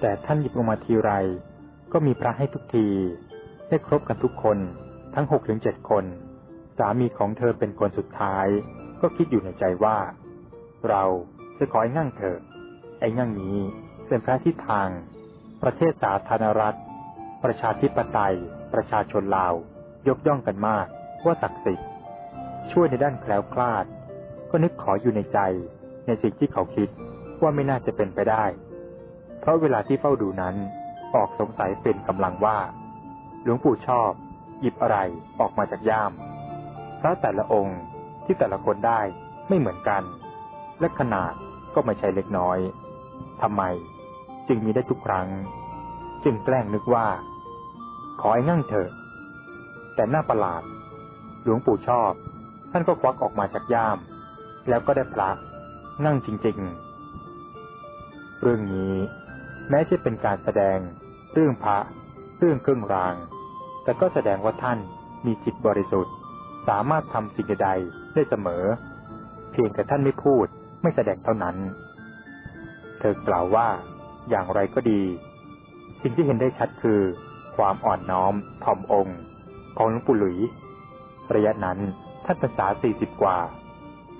แต่ท่านหยิบออกมาทีไร ก็มีพระให้ทุกที ได้ครบกันทุกคนทั้งหกถึงเจ็ดคน สามีของเธอเป็นคนสุดท้าย ก็คิดอยู่ในใจว่า เราจะขอไอ้งั่งเถอะไอ้งั่งนี้เป็นพระที่ทาง ประเทศสาธารณรัฐ ประชาธิปไตย ประชาชนลาว ยกย่องกันมากว่าศักดิ์สิทธิ์ช่วยในด้านแคล้วคลาด ก็นึกขออยู่ในใจ ในสิ่งที่เขาคิดว่าไม่น่าจะเป็นไปได้ เพราะเวลาที่เฝ้าดูนั้น ออกสงสัยเป็นกำลังว่า หลวงปู่ชอบ หยิบอะไรออกมาจากย่ามพระแต่ละองค์ที่แต่ละคนได้ไม่เหมือนกัน และขนาดก็ไม่ใช่เล็กน้อยทำไมจึงมีได้ทุกครั้ง จึงแกล้งนึกว่า ขอไอ้งั่งเถอะ แต่หน้าประหลาด หลวงปู่ชอบ ท่านก็ควักออกมาจากย่าม แล้วก็ได้พระนั่งจริง ๆ เรื่องนี้ แม้จะเป็นการแสดง เรื่องพระเรื่องเครื่องราง แต่ก็แสดงว่าท่านมีจิตบริสุทธิ์ สามารถทำสิ่งใดได้เสมอ เพียงแต่ท่านไม่พูดไม่แสดงเท่านั้น เธอกล่าวว่า อย่างไรก็ดี สิ่งที่เห็นได้ชัดคือ ความอ่อนน้อมถ่อมองค์ของหลวงปู่หลุย ระยะนั้นท่านพรรษาสี่สิบกว่า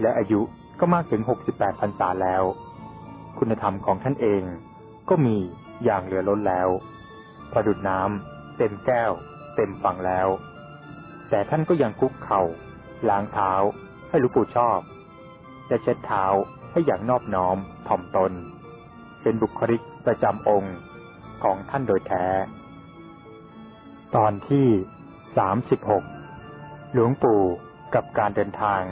และอายุก็มากถึงหกสิบแปดพรรษาแล้ว คุณธรรมของท่านเอง ก็มีอย่างเหลือล้นแล้วประดุดน้ำเต็มแก้ว เต็มฝั่งแล้ว แต่ท่านก็ยังคุกเข่าล้างเท้าให้หลวงปู่ชอบ และเช็ดเท้าให้อย่างนอบน้อมถ่อมตน เป็นบุคลิกประจำองค์ของท่านโดยแท้ ตอนที่สามสิบหกหลวงปู่กับการเดินทาง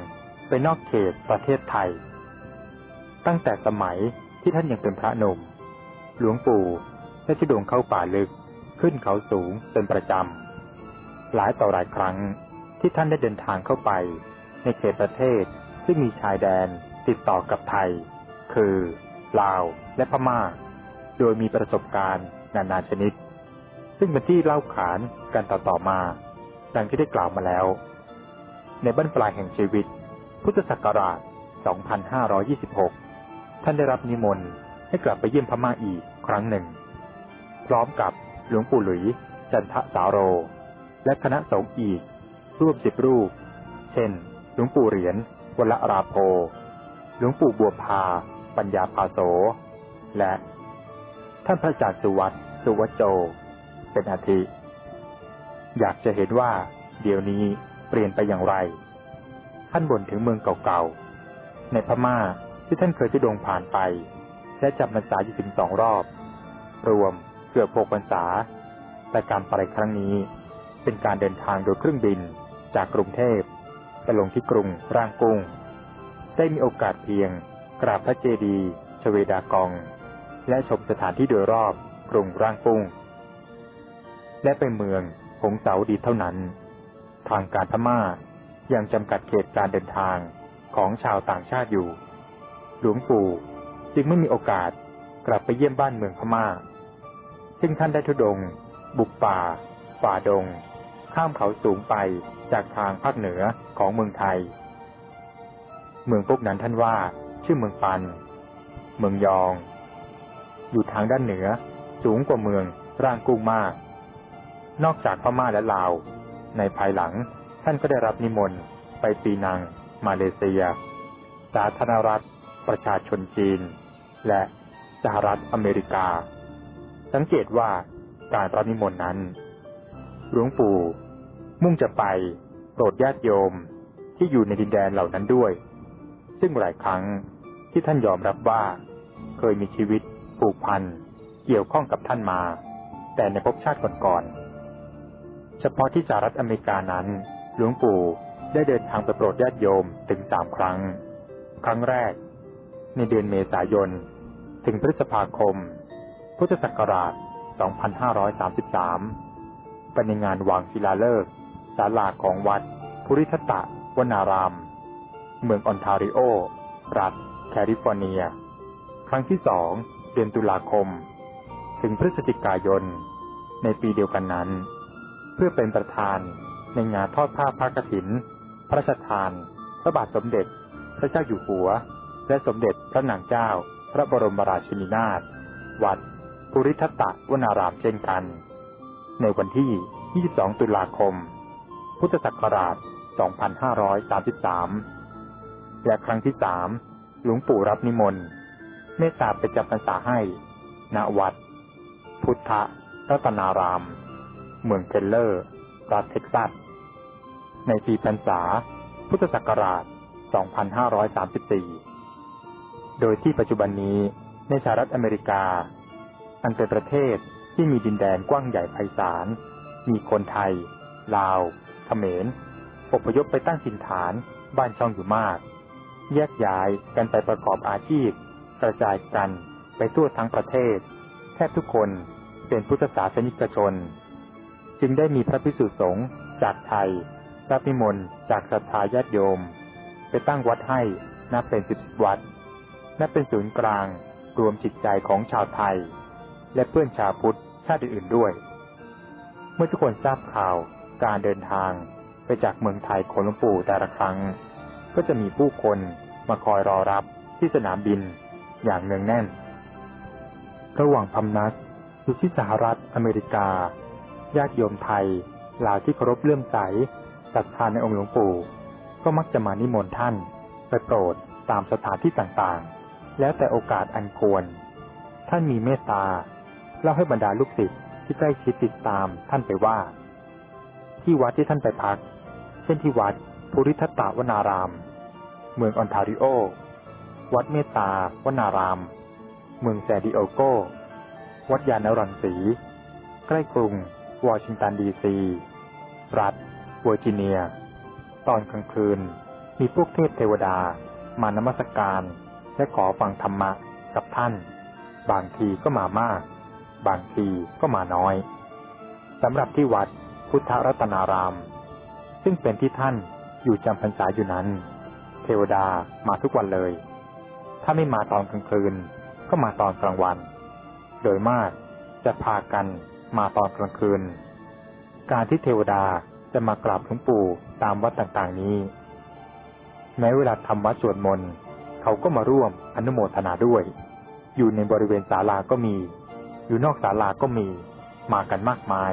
ไปนอกเขตประเทศไทย ตั้งแต่สมัยที่ท่านยังเป็นพระหนุ่ม หลวงปู่ได้ทุดงเข้าป่าลึกขึ้นเขาสูงเป็นประจำ หลายต่อหลายครั้งที่ท่านได้เดินทางเข้าไป ในเขตประเทศที่มีชายแดนติดต่อกับไทย คือลาวและพม่า โดยมีประสบการณ์นานาชนิด ซึ่งเป็นที่เล่าขานกันต่อๆมา ดังที่ได้กล่าวมาแล้ว ในบั้นปลายแห่งชีวิต พุทธศักราช 2526 ท่านได้รับนิมนต์ ให้กลับไปเยี่ยมพม่าอีกครั้งหนึ่ง พร้อมกับหลวงปู่หลุย จันทะสาโร และคณะสงฆ์อีกร่วมสิบรูป เช่น หลวงปู่เหรียญวลราโพหลวงปู่บัวพา ปัญญาพาโส และท่านพระอาจารย์สุวัตสุวัจโจ เป็นอาทิ อยากจะเห็นว่า เดี๋ยวนี้เปลี่ยนไปอย่างไร ท่านบ่นถึงเมืองเก่าๆ ในพม่าที่ท่านเคยที่ดงผ่านไป และจับพรรษาอยู่ถึงสองรอบ รวมเกือบหกพรรษา แต่การไปครั้งนี้ เป็นการเดินทางโดยเครื่องบินจากกรุงเทพไปลงที่กรุงร่างกุ้ง ได้มีโอกาสเพียง กราบพระเจดีย์ชเวดากอง และชมสถานที่โดยรอบกรุงร่างกุ้ง และไปเมืองหงสาวดีเท่านั้น ทางการพม่ายังจำกัดเขตการเดินทางของชาวต่างชาติอยู่ หลวงปู่ จึงไม่มีโอกาสกลับไปเยี่ยมบ้านเมืองพม่า ซึ่งท่านได้ทุดง บุกป่า ฝ่าดง ข้ามเขาสูงไปจากทางภาคเหนือของเมืองไทย เมืองพวกนั้นท่านว่า ชื่อเมืองปัน เมืองยอง อยู่ทางด้านเหนือสูงกว่าเมืองร่างกุ้งมาก นอกจากพม่าและลาว ในภายหลังท่านก็ได้รับนิมนต์ไปปีนัง มาเลเซีย สาธารณรัฐ ประชาชนจีน และสหรัฐอเมริกา สังเกตว่าการรับนิมนต์นั้นหลวงปู่มุ่งจะไปโปรดญาติโยมที่อยู่ในดินแดนเหล่านั้นด้วย ซึ่งหลายครั้งที่ท่านยอมรับว่า เคยมีชีวิตผูกพันเกี่ยวข้องกับท่านมา แต่ในภพชาติก่อนๆเฉพาะที่สหรัฐอเมริกานั้น หลวงปู่ได้เดินทางไปโปรดญาติโยมถึงสามครั้ง ครั้งแรก ในเดือนเมษายน ถึงพฤษภาคม พุทธศักราช 2533 เป็นในงานวางศิลาฤกษ์ศาลาของวัด ภูริทัตะวนาราม เมืองออนทาริโอ รัฐ แคลิฟอร์เนีย ครั้งที่สอง เดือนตุลาคม ถึงพฤศจิกายน ในปีเดียวกันนั้น เพื่อเป็นประธานในงานทอดผ้าพระกฐิน พระราชทาน พระบาทสมเด็จ พระเจ้าอยู่หัว และสมเด็จพระนางเจ้า ระบรมราชินีนาถวัดปุริทัตตะวนารามเช่นกัน ในวันที่ 22 ตุลาคม พุทธศักราช 2533 และครั้งที่สามหลวงปู่รับนิมนต์เมตตาไปจำพรรษาให้ ณ วัด พุทธรัตนาราม เมืองเทนเลอร์ รัฐเท็กซัส ในปีพรรษา พุทธศักราช 2534 โดยที่ปัจจุบันนี้ในสหรัฐอเมริกา อันเป็นประเทศที่มีดินแดนกว้างใหญ่ไพศาล มีคนไทย ลาวเขมรอพยพไปตั้งถิ่นฐานบ้านช่องอยู่มาก แยกย้ายกันไปประกอบอาชีพ กระจายกันไปทั่วทั้งประเทศ แทบทุกคนเป็นพุทธศาสนิกชน จึงได้มีพระพิสุสงฆ์จากไทยพระพิมลจากศรัทธาญาติโยม ไปตั้งวัดให้นับเป็นสิบวัด นับเป็นศูนย์กลางรวมจิตใจของชาวไทย และเพื่อนชาวพุทธชาติอื่นๆด้วย เมื่อทุกคนทราบข่าวการเดินทางไปจากเมืองไทยของหลวงปู่แต่ละครั้ง ก็จะมีผู้คนมาคอยรอรับที่สนามบินอย่างเนืองแน่น ระหว่างพำนักอยู่ที่สหรัฐอเมริกา ญาติโยมไทยหล่าที่เคารพเลื่อมใสศรัทธาในองค์หลวงปู่ ก็มักจะมานิมนต์ท่าน ไปโปรดตามสถานที่ต่างๆ แล้วแต่โอกาสอันควร ท่านมีเมตตาเล่าให้บรรดาลูกศิษย์ที่ใกล้ชิดติดตามท่านไปว่า ที่วัดที่ท่านไปพัก เช่นที่วัดภูริทัตตวนาราม เมืองออนทาริโอ วัดเมตตาวนาราม เมืองซานดิเอโก วัดยานรังสี ใกล้กรุง วอชิงตันดีซี รัฐเวอร์จิเนีย ตอนกลางคืนมีพวกเทพเทวดามานมัสการ และขอฟังธรรมะกับท่าน บางทีก็มามาก บางทีก็มาน้อยสำหรับที่วัดพุทธรัตนาราม ซึ่งเป็นที่ท่านอยู่จำพรรษาอยู่นั้น เทวดามาทุกวันเลย ถ้าไม่มาตอนกลางคืน ก็มาตอนกลางวัน โดยมากจะพากันมาตอนกลางคืน การที่เทวดาจะมากราบหลวงปู่ตามวัดต่างๆนี้ แม้เวลาทำวัดสวดมนต์ เขาก็มาร่วมอนุโมทนาด้วย อยู่ในบริเวณศาลาก็มี อยู่นอกศาลาก็มี มากันมากมาย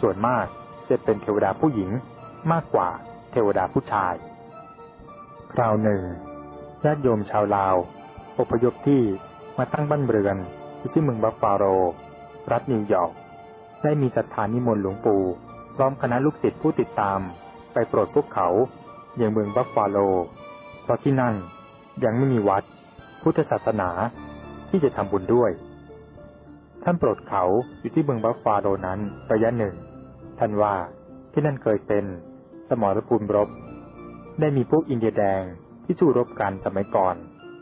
ส่วนมากจะเป็นเทวดาผู้หญิงมากกว่าเทวดาผู้ชาย คราวหนึ่งญาติโยมชาวลาวอพยพที่มาตั้งบ้านเรือนที่เมืองบัฟฟาโลรัฐนิวยอร์กได้มีสถานนิมนต์หลวงปู่พร้อมคณะลูกศิษย์ผู้ติดตามไปโปรดพวกเขาอย่างเมืองบัฟฟาโล เพราะที่นั่น ยังไม่มีวัด พุทธศาสนาที่จะทำบุญด้วย ท่านโปรดเขาอยู่ที่เมืองบัฟฟาโลนั้นระยะหนึ่ง ท่านว่าที่นั่นเคยเป็น สมรภูมิรบ ได้มีพวกอินเดียแดงที่สู้รบกันสมัยก่อน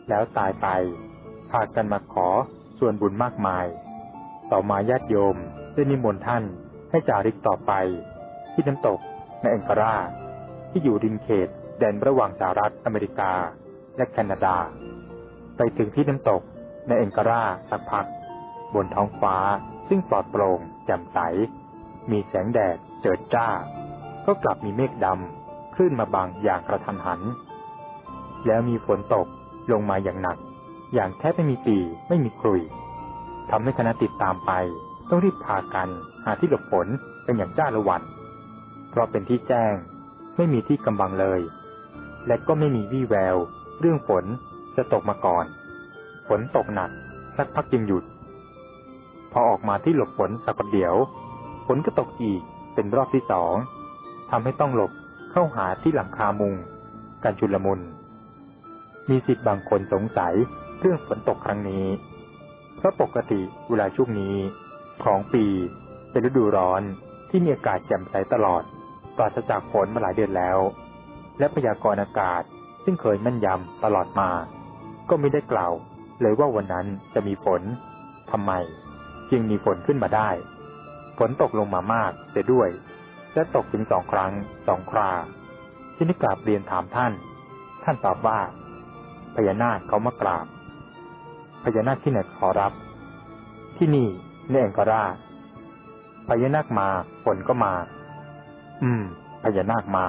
แล้วตายไปพากันมาขอส่วนบุญมากมาย ต่อมาญาติโยมได้นิมนต์ท่านให้จาริกต่อไป ที่น้ำตกในแองการาที่อยู่ริมเขตแดนระหว่างสหรัฐอเมริกา และแคนาดา ไปถึงที่น้ำตกในแองการาสักพัก บนท้องฟ้าซึ่งปลอดโปร่งแจ่มใส มีแสงแดดเจิดจ้า ก็กลับมีเมฆดำคลื่นมาบังอย่างกระทันหัน แล้วมีฝนตกลงมาอย่างหนัก อย่างแทบไม่มีปีไม่มีครุยทำให้คณะติดตามไป ต้องรีบพากันหาที่หลบฝนเป็นอย่างจ้าละวัน เพราะเป็นที่แจ้ง ไม่มีที่กำบังเลย และก็ไม่มีวี่แวว เรื่องฝนจะตกมาก่อน ฝนตกหนัก สักพักจึงหยุด พอออกมาที่หลบฝนสักประเดี๋ยว ฝนก็ตกอีกเป็นรอบที่สองทำให้ต้องหลบเข้าหาที่หลังคามุงการชุลมุน มีสิทธิ์บางคนสงสัยเรื่องฝนตกครั้งนี้ เพราะปกติเวลาช่วงนี้ ของปีเป็นฤดูร้อนที่มีอากาศแจ่มใสตลอดปราศจากฝนมาหลายเดือนแล้ว และพยากรณ์อากาศ ซึ่งเคยแม่นยำตลอดมา ก็ไม่ได้กล่าว เลยว่าวันนั้นจะมีฝนทำไม จึงมีฝนขึ้นมาได้ ฝนตกลงมามากเสียด้วย และตกถึงสองครั้งสองคราที่นิกราบเรียนถามท่าน ท่านตอบว่า พญานาคเขามากราบ พญานาคที่ไหนขอรับ ที่นี่ในแองการาพญานาคมาฝนก็มา อืม พญานาคมา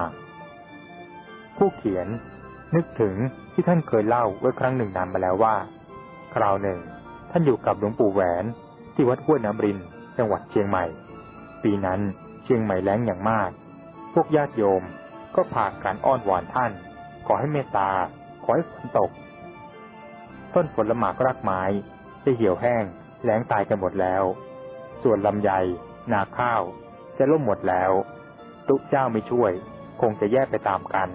ผู้เขียน นึกถึงที่ท่านเคยเล่าไว้ครั้งหนึ่งนานมาแล้วว่า คราวหนึ่ง ท่านอยู่กับหลวงปู่แหวนที่วัดห้วยน้ำรินจังหวัดเชียงใหม่ ปีนั้นเชียงใหม่แล้งอย่างมาก พวกญาติโยมก็พาการอ้อนวอนท่าน ขอให้เมตตา ขอให้ฝนตก ต้นผลหมากรากไม้จะเหี่ยวแห้งแล้งตายกันหมดแล้ว ส่วนลำไย นาข้าว จะล่มหมดแล้ว ตุกเจ้าไม่ช่วย คงจะแยกไปตามกัน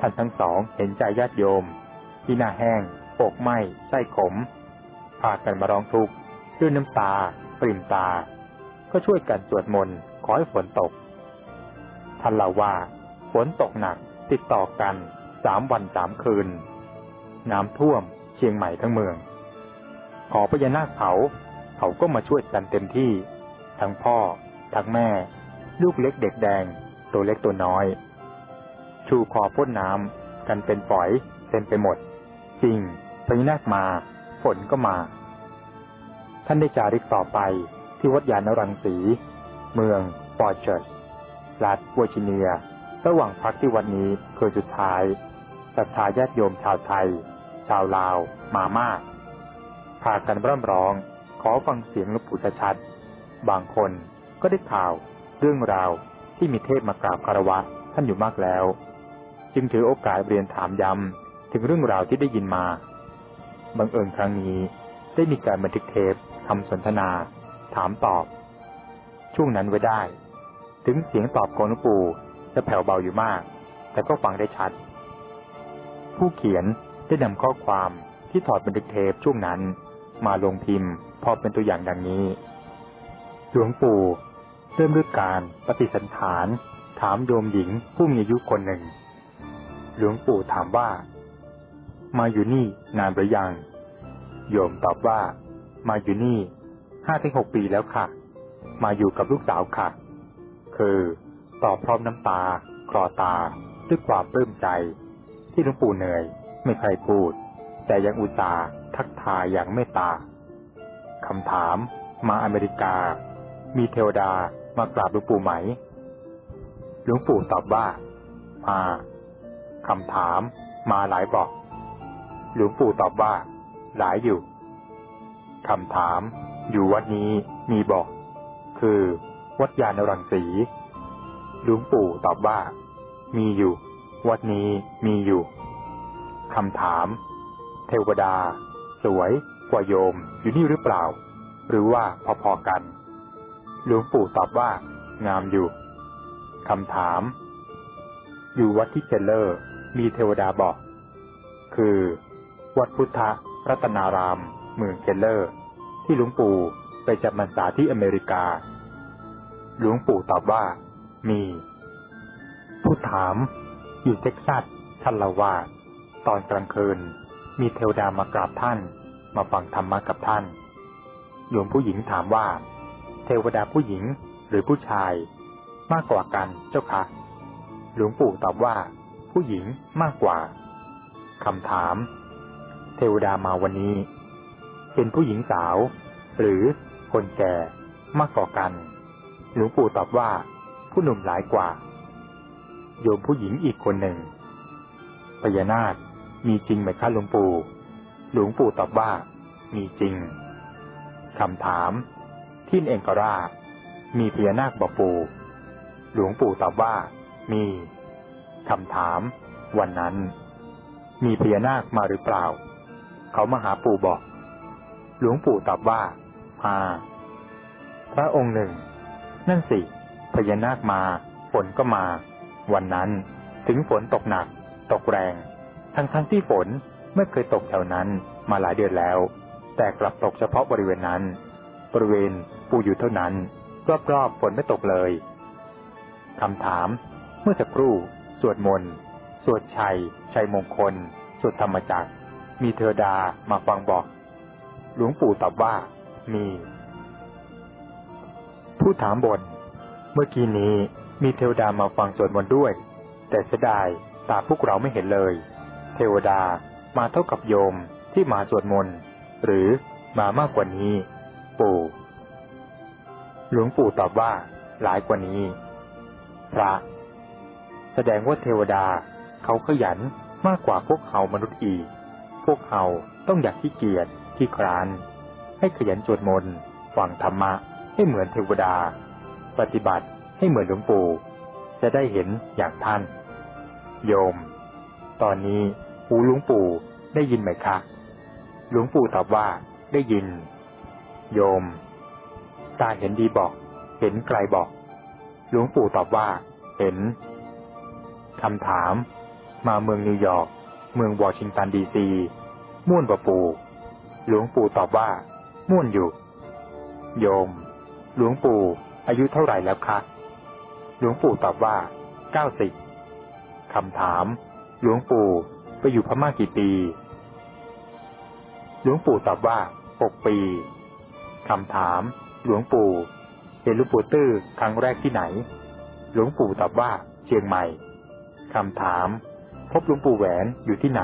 ท่านทั้งสองเห็นใจญาติโยม ที่หน้าแห้งอกไหม้ไส้ขม พากันมาร้องทุกข์ด้วยน้ำตา ปริมตา ก็ช่วยกันสวดมนต์ขอให้ฝนตก ท่านเล่าว่า ฝนตกหนักติดต่อกันสามวันสามคืน น้ำท่วมเชียงใหม่ทั้งเมือง ขอพญานาคเขา เขาก็มาช่วยกันเต็มที่ ทั้งพ่อ ทั้งแม่ ลูกเล็กเด็กแดง ตัวเล็กตัวน้อย ชูคอพ่นน้ำกันเป็นฝอยเต็มไปหมดจริงพญานาคมา ฝนก็มา ท่านได้จาริกต่อไปที่วัดยานรังสี เมืองปอร์เชสรัฐเวอร์จิเนีย ระหว่างพักที่วันนี้คืนสุดท้ายศรัทธาญาติโยมชาวไทย ชาวลาว มามาก พากันร่ำร้อง ขอฟังเสียงหลวงปู่ชัด บางคนก็ได้ข่าว เรื่องราวที่มีเทพมากราบคารวะท่านอยู่มากแล้ว จึงถือโอกาสเรียนถามย้ำถึงเรื่องราวที่ได้ยินมาบังเอิญครั้งนี้ได้มีการบันทึกเทปทำสนทนา ถามตอบ ช่วงนั้นไว้ได้ ถึงเสียงตอบของหลวงปู่จะแผ่วเบาอยู่มาก แต่ก็ฟังได้ชัด ผู้เขียนได้นำข้อความที่ถอดบันทึกเทปช่วงนั้น มาลงพิมพ์ พอเป็นตัวอย่างดังนี้ หลวงปู่เริ่มด้วยการปฏิสันฐาน ถามโยมหญิงผู้มีอายุคนหนึ่ง หลวงปู่ถามว่า มาอยู่นี่นานหรือยัง โยมตอบว่า มาอยู่นี่ห้าถึงหกปีแล้วค่ะ มาอยู่กับลูกสาวค่ะ คือตอบพร้อมน้ำตา คลอตาด้วยความปลื้มใจ ที่หลวงปู่เหนื่อย ไม่ใครพูด แต่ยังอุตส่าห์ทักทายอย่างเมตตาคำถาม มาอเมริกา มีเทวดามากราบหลวงปู่ไหม หลวงปู่ตอบว่า มา คำถามมาหลายบอก หลวงปู่ตอบว่า หลายอยู่คำถามอยู่วัดนี้มีบอก คือวัดยานรังสีหลวงปู่ตอบว่า มีอยู่ วัดนี้มีอยู่คำถาม เทวดา สวยกว่าโยมอยู่นี่หรือเปล่า หรือว่าพอๆกันหลวงปู่ตอบว่า งามอยู่คำถาม อยู่วัดที่เจเลอร์ มีเทวดาบอก คือ วัดพุทธรัตนาราม เมืองเจเลอร์ ที่หลวงปู่ไปจับมันษาที่อเมริกา หลวงปู่ตอบว่า มี ผู้ถาม อยู่เท็กซัสท่านละว่าตอนกลางคืน มีเทวดามากราบท่าน มาฟังธรรมะกับท่านโยมผู้หญิงถามว่า เทวดาผู้หญิงหรือผู้ชาย มากกว่ากันเจ้าคะหลวงปู่ตอบว่า ผู้หญิงมากกว่าคำถาม เทวดามาวันนี้ เป็นผู้หญิงสาว หรือคนแก่มากกว่ากันหลวงปู่ตอบว่า ผู้หนุ่มหลายกว่า โยมผู้หญิงอีกคนหนึ่งพญานาคมีจริงไหมคะหลวงปู่ หลวงปู่ตอบว่า มีจริงคำถามที่เองกรามีพญานาคบอกปู่หลวงปู่ตอบว่า มี คำถาม วันนั้น มีพญานาคมาหรือเปล่า เขามาหาปู่บอก หลวงปู่ตอบว่ามาพระองค์หนึ่ง นั่นสิพญานาคมาฝนก็มา วันนั้นถึงฝนตกหนัก ตกแรง ทั้งทั้งที่ฝนไม่เคยตกแถวนั้นมาหลายเดือนแล้ว แต่กลับตกเฉพาะบริเวณนั้น บริเวณปูอยู่เท่านั้น รอบๆฝนไม่ตกเลยคำถาม เมื่อสักครู่ สวดมนต์สวดชัย ชัยมงคล สวดธรรมจักร มีเทวดามาฟังบอก หลวงปู่ตอบว่า มี ผู้ถามบน เมื่อกี้นี้มีเทวดามาฟังสวดมนต์ด้วย แต่เสียดายตาพวกเราไม่เห็นเลย เทวดามาเท่ากับโยมที่มาสวดมนต์หรือมามากกว่านี้ ปู่ หลวงปู่ตอบว่า หลายกว่านี้ พระ แสดงว่าเทวดา เขาขยันมากกว่าพวกเฮามนุษย์อีก พวกเฮาต้องอยากขี้เกียจขี้คร้าน ให้ขยันสวดมนต์ฟังธรรมะให้เหมือนเทวดา ปฏิบัติให้เหมือนหลวงปู่ จะได้เห็นอย่างท่าน โยม ตอนนี้หูหลวงปู่ได้ยินไหมคะ หลวงปู่ตอบว่าได้ยิน โยม ตาเห็นดีบอก เห็นไกลบอก หลวงปู่ตอบว่า เห็น คำถาม มาเมืองนิวยอร์ก เมืองวอชิงตันดีซี ม่วนปะปู หลวงปู่ตอบว่า ม่วนอยู่ โยม หลวงปู่ อายุเท่าไหร่แล้วคะ หลวงปู่ตอบว่า เก้าสิบคำถาม หลวงปู่ไปอยู่พม่ากี่ปี หลวงปู่ตอบว่าหกปีคำถาม หลวงปู่เห็นหลวงปู่ตื้อครั้งแรกที่ไหน หลวงปู่ตอบว่าเชียงใหม่ คำถาม พบหลวงปู่แหวนอยู่ที่ไหน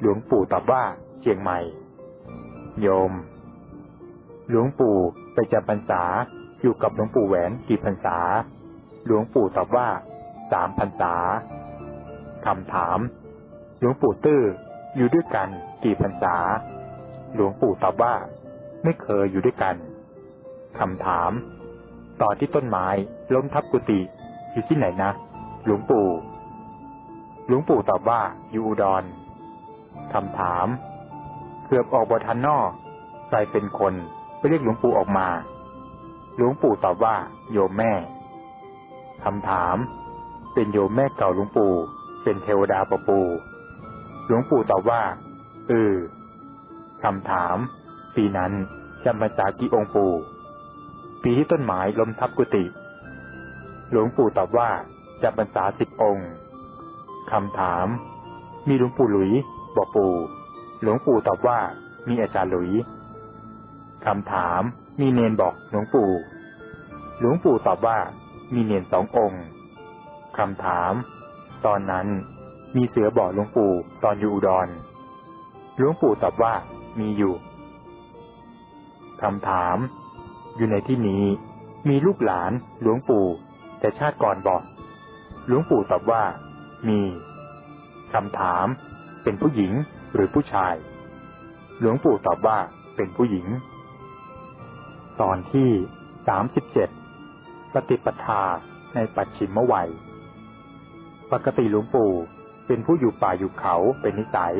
หลวงปู่ตอบว่าเชียงใหม่ โยม หลวงปู่ไปจำพรรษาอยู่กับหลวงปู่แหวนกี่พรรษา หลวงปู่ตอบว่าสามพรรษาคำถาม หลวงปู่ตื้ออยู่ด้วยกันกี่พรรษา หลวงปู่ตอบว่า ไม่เคยอยู่ด้วยกันคำถามตอนที่ต้นไม้ล้มทับกุฏิอยู่ที่ไหนนะ หลวงปู่ หลวงปู่ตอบว่าอยู่อุดรคำถาม เกือบออกบทันนอกใครเป็นคนไปเรียกหลวงปู่ออกมา หลวงปู่ตอบว่า โยมแม่คำถาม เป็นโยมแม่เก่าหลวงปู่ เป็นเทวดาประปู หลวงปู่ตอบว่าเออคำถาม ปีนั้นจำพรรษากี่องค์ปู่ ปีที่ต้นไม้ล้มทับกุฏิหลวงปู่ตอบว่าจำพรรษาสิบองค์ คำถาม มีหลวงปู่หลุย บอกปู่ หลวงปู่ตอบว่า มีอาจารย์หลุย คำถาม มีเนนบอกหลวงปู่ หลวงปู่ตอบว่า มีเนนสององค์ คำถาม ตอนนั้น มีเสือบอกหลวงปู่ตอนอยู่อุดร หลวงปู่ตอบว่า มีอยู่คำถาม อยู่ในที่นี้ มีลูกหลานหลวงปู่ แต่ชาติก่อนบอก หลวงปู่ตอบว่า มีคำถาม เป็นผู้หญิงหรือผู้ชาย หลวงปู่ตอบว่าเป็นผู้หญิง ตอนที่สามสิบเจ็ดปฏิปทาในปัจฉิมวัย ปกติหลวงปู่เป็นผู้อยู่ป่าอยู่เขาเป็นนิสัย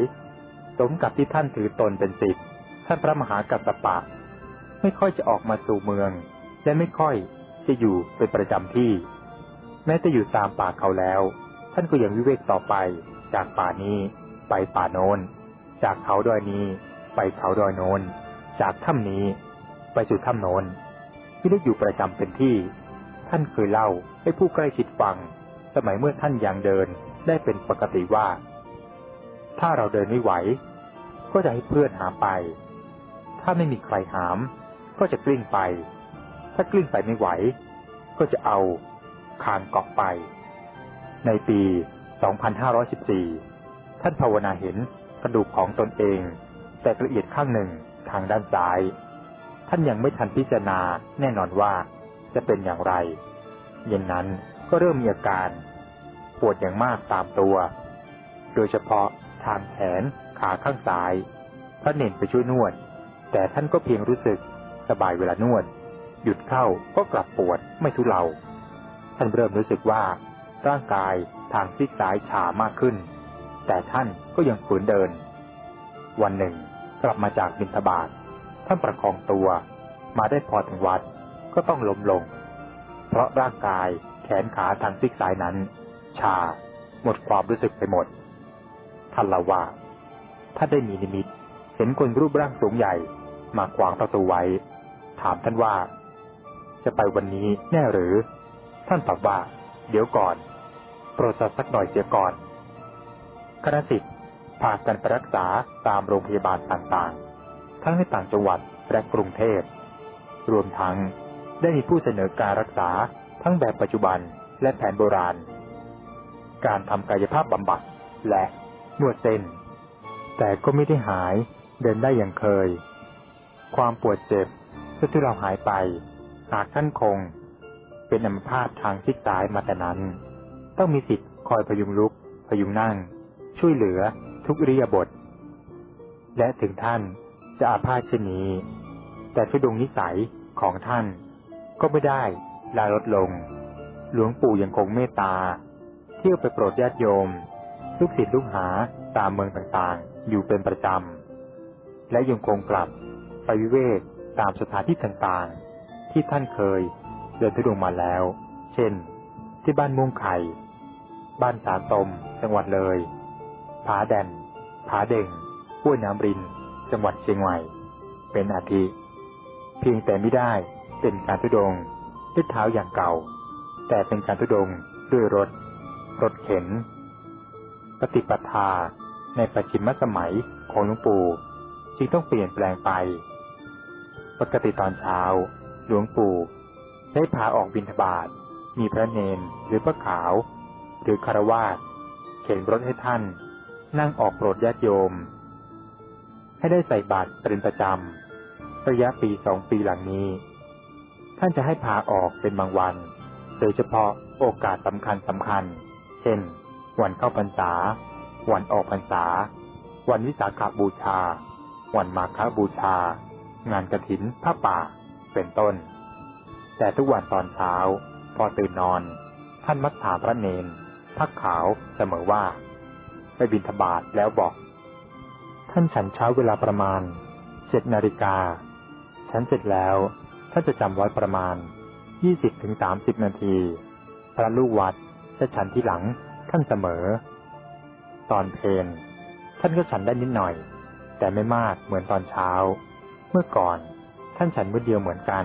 สมกับที่ท่านถือตนเป็นสิทธิ์ท่านพระมหากัสสปะ ไม่ค่อยจะออกมาสู่เมือง และไม่ค่อยจะอยู่เป็นประจำที่ แม้จะอยู่ตามป่าเขาแล้ว ท่านก็ยังวิเวกต่อไป จากป่านี้ไปป่าโน้น จากเขาดอยนี้ไปเขาดอยโน้น จากถ้ำนี้ไปสู่ถ้ำโน้นที่ได้อยู่ประจำเป็นที่ ท่านเคยเล่าให้ผู้ใกล้ชิดฟัง สมัยเมื่อท่านยังเดินได้เป็นปกติว่า ถ้าเราเดินไม่ไหว ก็จะให้เพื่อนหามไป ถ้าไม่มีใครหาม ก็จะกลิ้งไป ถ้ากลิ้งไปไม่ไหว ก็จะเอาคานเกาะไป ในปี 2514 ท่านภาวนาเห็นกระดูกของตนเอง แต่ละเอียดข้างหนึ่งทางด้านซ้าย ท่านยังไม่ทันพิจารณาแน่นอนว่าจะเป็นอย่างไร เย็นนั้นก็เริ่มมีอาการ ปวดอย่างมากตามตัว โดยเฉพาะทางแขนขาข้างซ้าย พระเน่นไปช่วยนวด แต่ท่านก็เพียงรู้สึกสบายเวลานวด หยุดเข้าก็กลับปวดไม่ทุเลา ท่านเริ่มรู้สึกว่า ร่างกายทางซีกซ้ายชามากขึ้น แต่ท่านก็ยังฝืนเดิน วันหนึ่งกลับมาจากบิณฑบาตท่านประคองตัวมาได้พอถึงวัดก็ต้องล้มลง เพราะร่างกายแขนขาทางซีกซ้ายนั้น ชา หมดความรู้สึกไปหมดท่านเล่าว่าถ้านได้มีนิมิต เห็นคนรูปร่างสูงใหญ่มาขวางประตูไว้ ถามท่านว่า จะไปวันนี้แน่หรือ ท่านตอบว่า เดี๋ยวก่อน โปรดสักหน่อยเสียก่อน คณะสิทธิ์พากันไปรักษาตามโรงพยาบาลต่างๆ ทั้งในต่างจังหวัดและกรุงเทพ รวมทั้งได้มีผู้เสนอการรักษาทั้งแบบปัจจุบันและแผนโบราณ การทำกายภาพบำบัดและนวดเส้น แต่ก็ไม่ได้หายเดินได้อย่างเคย ความปวดเจ็บก็ที่เราหายไป หากท่านคง เป็นอัมพาตทางซีกซ้ายมาแต่นั้น ต้องมีสิทธิ์คอยพยุงลุก พยุงนั่ง ช่วยเหลือทุกริยบถและถึงท่านจะอาพาธเช่นนี้ แต่ทุดงนิสัยของท่านก็ไม่ได้ลาลดลง หลวงปู่ยังคงเมตตา เที่ยวไปโปรดญาติโยม ลูกศิษย์ลูกหาตามเมืองต่างๆ อยู่เป็นประจำ และยังคงกลับไปวิเวกตามสถานที่ต่างๆ ที่ท่านเคยเดินทุดงมาแล้ว เช่น ที่บ้านม่วงไข่ บ้านสาตม จังหวัดเลย ผาแดน ผาเด่งห้วยน้ำริน จังหวัดเชียงใหม่ เป็นอาทิ เพียงแต่ไม่ได้เป็นการทุดงด้วยเท้าอย่างเก่า แต่เป็นการทุดงด้วยรถ รถเข็น ปฏิปทาในปัจฉิมสมัยของหลวงปู่จึงต้องเปลี่ยนแปลงไป ปกติตอนเช้า หลวงปู่ใช้พาออกบิณฑบาตมีพระเนนหรือพระขาว หรือคารวาสเข็นรถให้ท่าน นั่งออกโปรดญาติโยม ให้ได้ใส่บาตรเป็นประจำระยะปีสองปีหลังนี้ ท่านจะให้พาออกเป็นบางวัน โดยเฉพาะโอกาสสำคัญสำคัญ เช่น วันเข้าพรรษา วันออกพรรษา วันวิสาขาบูชา วันมาฆบูชา งานกระถินผ้าป่า เป็นต้น แต่ทุกวันตอนเช้า พอตื่นนอน ท่านมักถามพระเนน พักขาวเสมอว่า ไปบินทบาทแล้วบอก ท่านฉันเช้าเวลาประมาณเจ็ดนาฬิกา ฉันเสร็จแล้วท่านจะจำไว้ประมาณยี่สิบถึงสามสิบนาที พระลูกวัดจะฉันที่หลังท่านเสมอ ตอนเพลนท่านก็ฉันได้นิดหน่อย แต่ไม่มากเหมือนตอนเช้า เมื่อก่อนท่านฉันมือเดียวเหมือนกัน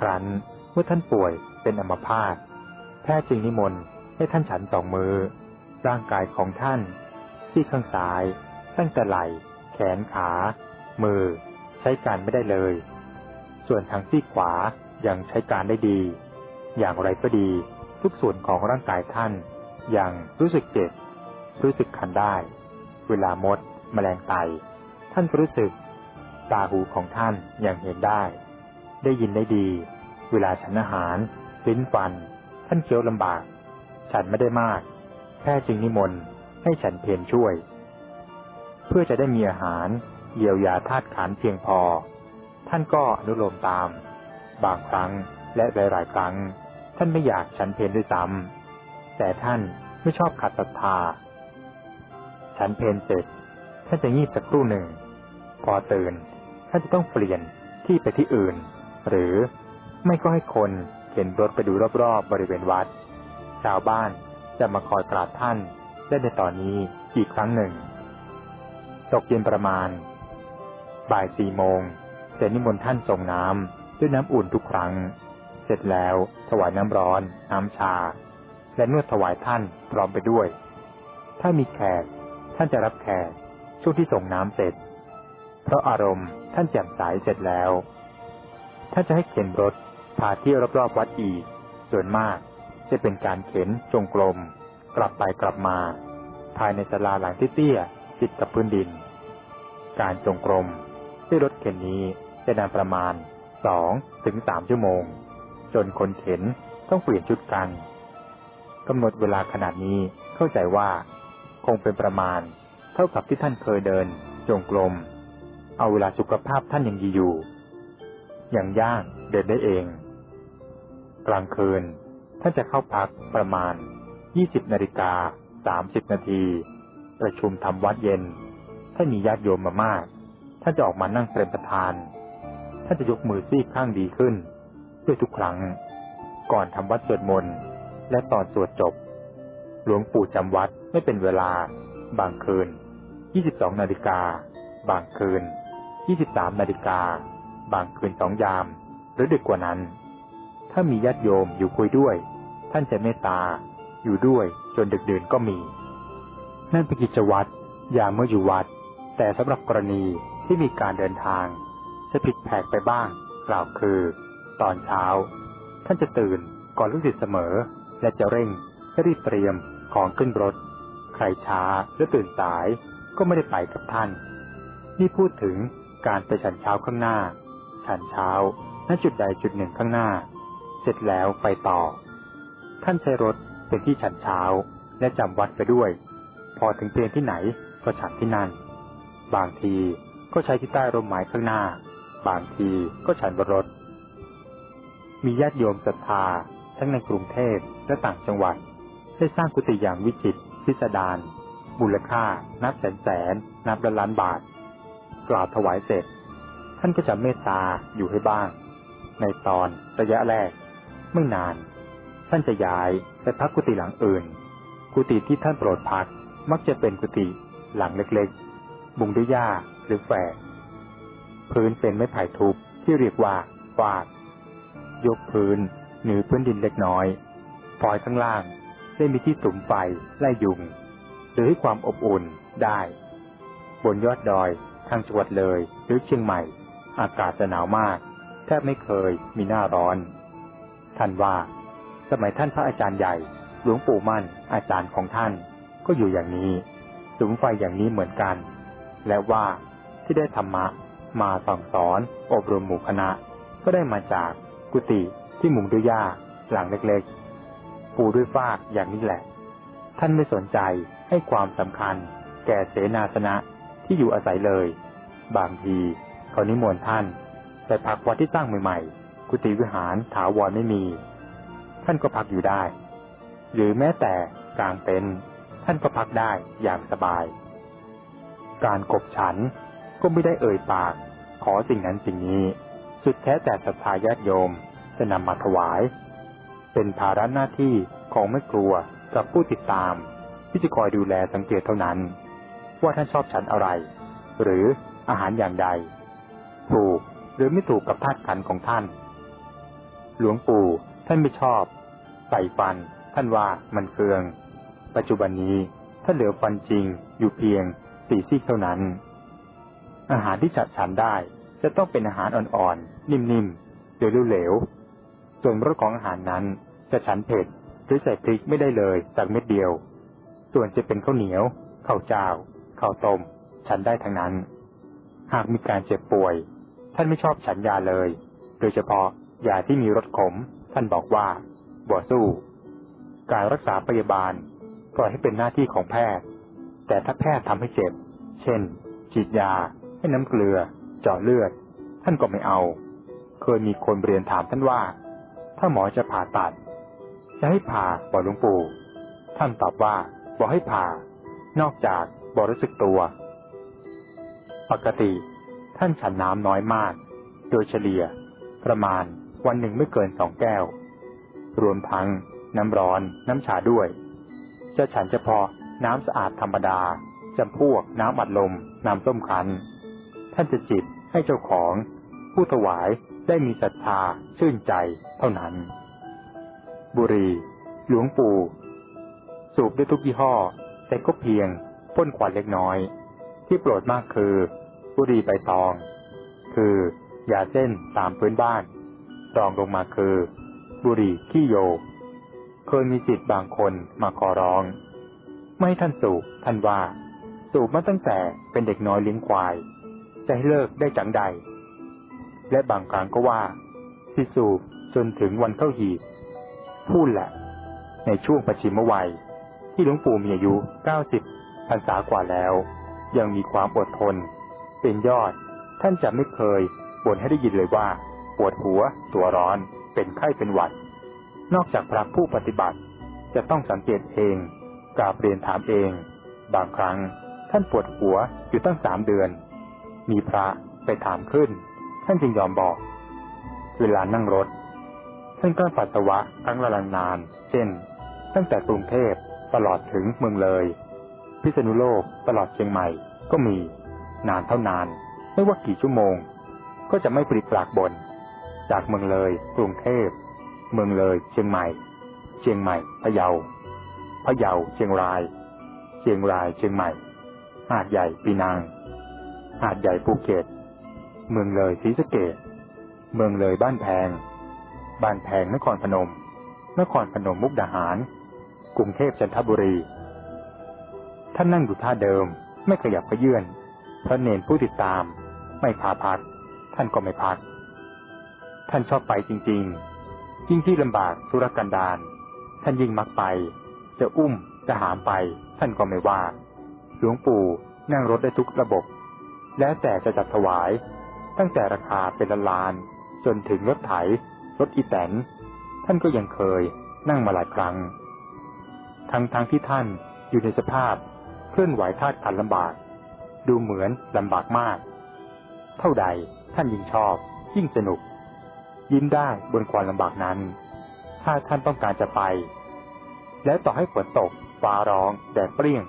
ครั้นเมื่อท่านป่วยเป็นอัมพาตแพทย์จึงนิมนต์ ให้ท่านฉันสองมือ ร่างกายของท่าน ที่ข้างซ้าย ตั้งแต่ไหล่ แขนขา มือ ใช้การไม่ได้เลย ส่วนทางซีกขวายังใช้การได้ดี อย่างไรก็ดี ทุกส่วนของร่างกายท่าน ยังรู้สึกเจ็บ รู้สึกคันได้ เวลามด แมลงไต ท่านรู้สึก ตาหูของท่านยังเห็นได้ ได้ยินได้ดี เวลาฉันอาหารลิ้นฟัน ท่านเคี้ยวลำบาก ฉันไม่ได้มากแพทย์จึงนิมนต์ให้ฉันเพนช่วย เพื่อจะได้มีอาหารเยียวยาธาตุขันเพียงพอ ท่านก็อนุโลมตาม บางครั้งและหลายๆครั้ง ท่านไม่อยากฉันเพนด้วยซ้ำแต่ท่านไม่ชอบขัดศรัทธา ฉันเพนเสร็จท่านจะงีบสักครู่หนึ่ง พอตื่นท่านจะต้องเปลี่ยนที่ไปที่อื่น หรือไม่ก็ให้คนเข็นรถไปดูรอบๆบริเวณวัด ชาวบ้านจะมาคอยกราบท่านได้ในตอนนี้อีกครั้งหนึ่ง ตกเย็นประมาณ บ่ายสี่โมงจะนิมนต์ท่านส่งน้ำด้วยน้ำอุ่นทุกครั้ง เสร็จแล้วถวายน้ำร้อน น้ำชา และนวดถวายท่านพร้อมไปด้วย ถ้ามีแขก ท่านจะรับแขกช่วงที่ส่งน้ำเสร็จ เพราะอารมณ์ท่านแจ่มใสเสร็จแล้วถ้านจะให้เข็นรถพาเที่ยวรอบๆวัดอีก ส่วนมาก จะเป็นการเข็นจงกรมกลับไปกลับมา ภายในศาลาหลังที่เตี้ยติดกับพื้นดิน การจงกรมด้วยรถเข็นนี้จะนานประมาณสองถึงสามชั่วโมง จนคนเข็นต้องเปลี่ยนชุดกันกำหนดเวลาขนาดนี้เข้าใจว่า คงเป็นประมาณ เท่ากับที่ท่านเคยเดิน จงกรมเอาเวลาสุขภาพท่านยังดีอยู่ อย่างย่างเดินได้เอง กลางคืน ท่านจะเข้าพักประมาณ 20นาฬิกา30นาทีประชุมทำวัดเย็น ถ้ามีญาติโยมมามาก ท่านจะออกมานั่งเป็นประธาน ท่านจะยกมือซีกข้างดีขึ้นด้วยทุกครั้ง ก่อนทำวัดสวดมนต์และตอนสวดจบ หลวงปู่จำวัดไม่เป็นเวลา บางคืน 22นาฬิกา บางคืน 23นาฬิกา บางคืนสองยาม หรือดึกกว่านั้น ถ้ามีญาติโยมอยู่คุยด้วย ท่านจะเมตตาอยู่ด้วยจนดึกดื่นก็มี นั่นเป็นกิจวัตรอย่ามเมื่ออยู่วัด แต่สำหรับกรณีที่มีการเดินทาง จะผิดแผกไปบ้างกล่าวคือ ตอนเช้า ท่านจะตื่นก่อนลูกศิษย์เสมอ และจะเร่งให้รีบเตรียมของขึ้นรถ ใครช้าหรือตื่นสายก็ไม่ได้ไปกับท่าน นี่พูดถึงการไปฉันเช้าข้างหน้า ฉันเช้าณจุดใดจุดหนึ่งข้างหน้า เสร็จแล้วไปต่อ ท่านใช้รถเป็นที่ฉันเช้าและจำวัดไปด้วย พอถึงเพลงที่ไหนก็ฉันที่นั่น บางทีก็ใช้ที่ใต้ร่มไม้ข้างหน้า บางทีก็ฉันบนรถ มีญาติโยมศรัทธาทั้งในกรุงเทพและต่างจังหวัด ได้สร้างกุฏิอย่างวิจิตรพิสดารมูลค่า นับแสนแสน นับล้านล้านบาท กล่าวถวายเสร็จ ท่านก็จะเมตตาอยู่ให้บ้าง ในตอนระยะแรก ไม่นาน ท่านจะย้ายไปพักกุฏิหลังอื่น กุฏิที่ท่านโปรดพักมักจะเป็นกุฏิหลังเล็กๆบุงด้วยหญ้าหรือแฝกพื้นเป็นไม้ไผ่ทุบที่เรียกว่าฟาด ยกพื้นหนือพื้นดินเล็กน้อยปลอยข้างล่างได้มีที่สุมไฟไล่ยุง หรือให้ความอบอุ่นได้ บนยอดดอยทางจังหวัดเลยหรือเชียงใหม่ อากาศจะหนาวมากแทบไม่เคยมีหน้าร้อนท่านว่า สมัยท่านพระอาจารย์ใหญ่ หลวงปู่มั่น อาจารย์ของท่าน ก็อยู่อย่างนี้สุมไฟอย่างนี้เหมือนกัน และว่าที่ได้ธรรมะ มาสั่งสอน อบรมหมู่คณะ ก็ได้มาจากกุฏิที่มุงด้วยหญ้าหลังเล็กๆ ปูด้วยฟากอย่างนี้แหละ ท่านไม่สนใจให้ความสำคัญ แก่เสนาสนะที่อยู่อาศัยเลย บางทีเขานิมนต์ท่านแต่พักวัดที่ตั้งใหม่ๆ กุฏิวิหารถาวรไม่มี ท่านก็พักอยู่ได้ หรือแม้แต่กลางเต็นท์ท่านก็พักได้อย่างสบาย การกบฉันก็ไม่ได้เอ่ยปาก ขอสิ่งนั้นสิ่งนี้ สุดแท้แต่ศรัทธาญาติโยมจะนำมาถวาย เป็นภาระหน้าที่ของไม่กลัวกับผู้ติดตาม ที่จะคอยดูแลสังเกตเท่านั้น ว่าท่านชอบฉันอะไร หรืออาหารอย่างใด ถูกหรือไม่ถูกกับธาตุขันของท่าน หลวงปู่ ท่านไม่ชอบ ใส่ฟัน ท่านว่ามันเคือง ปัจจุบันนี้ท่านเหลือฟันจริงอยู่เพียงสี่ซี่เท่านั้น อาหารที่จัดฉันได้จะต้องเป็นอาหารอ่อนๆ นิ่มๆหรือเหลวๆส่วนรสของอาหารนั้นจะฉันเผ็ดหรือใส่พริกไม่ได้เลยสักเม็ดเดียว ส่วนจะเป็นข้าวเหนียวข้าวเจ้าข้าวต้มฉันได้ทั้งนั้น หากมีการเจ็บป่วย ท่านไม่ชอบฉันยาเลย โดยเฉพาะยาที่มีรสขม ท่านบอกว่าบ่สู้ การรักษาพยาบาลปล่อยให้เป็นหน้าที่ของแพทย์ แต่ถ้าแพทย์ทำให้เจ็บ เช่น ฉีดยา ให้น้ำเกลือ เจาะเลือด ท่านก็ไม่เอา เคยมีคนเรียนถามท่านว่า ถ้าหมอจะผ่าตัด จะให้ผ่าบอหลวงปู่ ท่านตอบว่าบอกให้ผ่า นอกจากบอรู้สึกตัว ปกติ ท่านฉันน้ำน้อยมาก โดยเฉลี่ย ประมาณ วันหนึ่งไม่เกินสองแก้ว รวมทั้ง น้ำร้อน น้ำชาด้วย จะฉันเฉพาะน้ำสะอาดธรรมดาจำพวกน้ำอัดลม น้ำส้มคั้น ท่านจะจิตให้เจ้าของ ผู้ถวายได้มีศรัทธาชื่นใจเท่านั้น บุรี หลวงปู่ สูบด้วยทุกยี่ห้อ แต่ก็เพียงพ่นควันเล็กน้อย ที่โปรดมากคือ บุรีใบตอง คือยาเส้นตามพื้นบ้าน รองลงมาคือ บุรีขี้โยเคยมีจิตบางคนมาขอร้อง ไม่ท่านสูบท่านว่า สูบมาตั้งแต่เป็นเด็กน้อยเลี้ยงควาย จะให้เลิกได้จังใด และบางครั้งก็ว่าที่สูบจนถึงวันเข้าหีบพูดแหละ ในช่วงปัจฉิมวัย ที่หลวงปู่มีอายุเก้าสิบพรรษากว่าแล้ว ยังมีความอดทน เป็นยอดท่านจะไม่เคยบ่นให้ได้ยินเลยว่า ปวดหัว ตัวร้อน เป็นไข้เป็นหวัด นอกจากพระผู้ปฏิบัติ จะต้องสังเกตเองกราบเรียนถามเอง บางครั้ง ท่านปวดหัวอยู่ตั้งสามเดือน มีพระไปถามขึ้น ท่านจึงยอมบอก เวลานั่งรถ ท่านก็ปัสสาวะครั้งละนาน เช่น ตั้งแต่กรุงเทพตลอดถึงเมืองเลย พิษณุโลกตลอดเชียงใหม่ก็มี นานเท่านาน ไม่ว่ากี่ชั่วโมง ก็จะไม่ปริปากบน จากเมืองเลย กรุงเทพ เมืองเลย เชียงใหม่ เชียงใหม่ พะเยา พะเยา เชียงราย เชียงราย เชียงใหม่ หาดใหญ่ปีนัง หาดใหญ่ภูเก็ต เมืองเลยศรีสะเกดเมืองเลยบ้านแพง บ้านแพงนครพนม นครพนมมุกดาหาร กรุงเทพจันทบุรี ท่านนั่งอยู่ท่าเดิม ไม่ขยับขยื่นพระเนนผู้ติดตาม ไม่พาพัก ท่านก็ไม่พัก ท่านชอบไปจริง ๆ ยิ่งที่ลำบากธุรกันดารท่านยิ่งมักไป จะอุ้มจะหามไป ท่านก็ไม่ว่า หลวงปู่นั่งรถได้ทุกระบบ แล้วแต่จะจัดถวาย ตั้งแต่ราคาเป็นล้าน จนถึงรถไถ รถอีแตน ท่านก็ยังเคยนั่งมาหลายครั้ง ทั้งทั้งที่ท่านอยู่ในสภาพเคลื่อนไหวธาตุขันลำบาก ดูเหมือนลำบากมาก เท่าใดท่านยิ่งชอบ ยิ่งสนุก ยิ้มได้บนความลำบากนั้น ถ้าท่านต้องการจะไป แล้วต่อให้ฝนตก ฟ้าร้อง แดดเปรี้ยง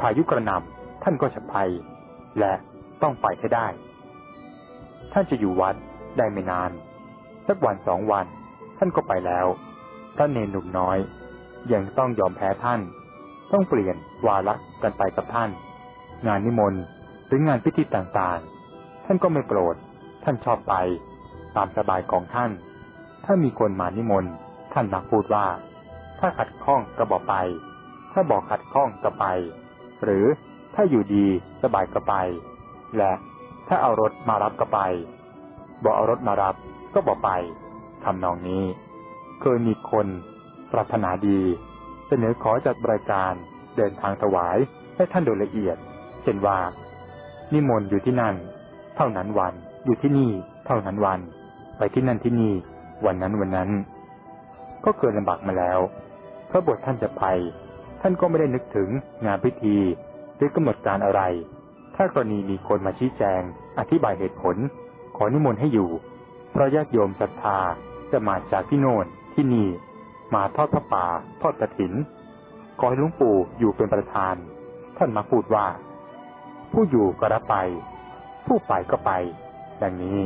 พายุกระหน่ำท่านก็จะไป และต้องไปให้ได้ ท่านจะอยู่วัดได้ไม่นาน สักวันสองวัน ท่านก็ไปแล้วท่านเนนหนุ่มน้อย ยังต้องยอมแพ้ท่าน ต้องเปลี่ยนวาระกันไปกับท่าน งานนิมนต์หรืองานพิธีต่างๆ ท่านก็ไม่โกรธท่านชอบไป ตามสบายของท่าน ถ้ามีคนมานิมนต์ท่านมักพูดว่า ถ้าขัดข้องก็บอกไป ถ้าบอกขัดข้องก็ไป หรือถ้าอยู่ดีสบายก็ไป และถ้าเอารถมารับก็ไป บอกเอารถมารับก็บอกไปทำนองนี้ เคยมีคนปรารถนาดี เสนอขอจัดบริการเดินทางถวายให้ท่านโดยละเอียด เช่นว่า นิมนต์อยู่ที่นั่น เท่านั้นวัน อยู่ที่นี่ เท่านั้นวัน ไปที่นั่นที่นี่ วันนั้นวันนั้น ก็เกิดลำบากมาแล้วพระบทท่านจะไป ท่านก็ไม่ได้นึกถึงงานพิธีหรือกำหนดการอะไร ถ้ากรณีมีคนมาชี้แจง อธิบายเหตุผล ขอนิมนต์ให้อยู่ เพราะญาติโยมศรัทธาจะมาจากที่โน่นที่นี่ มาทอดพระป่า ทอดกระถินขอให้ลวงปู่อยู่เป็นประธาน ท่านมาพูดว่า ผู้อยู่ก็รับไป ผู้ไปก็ไป ดังนี้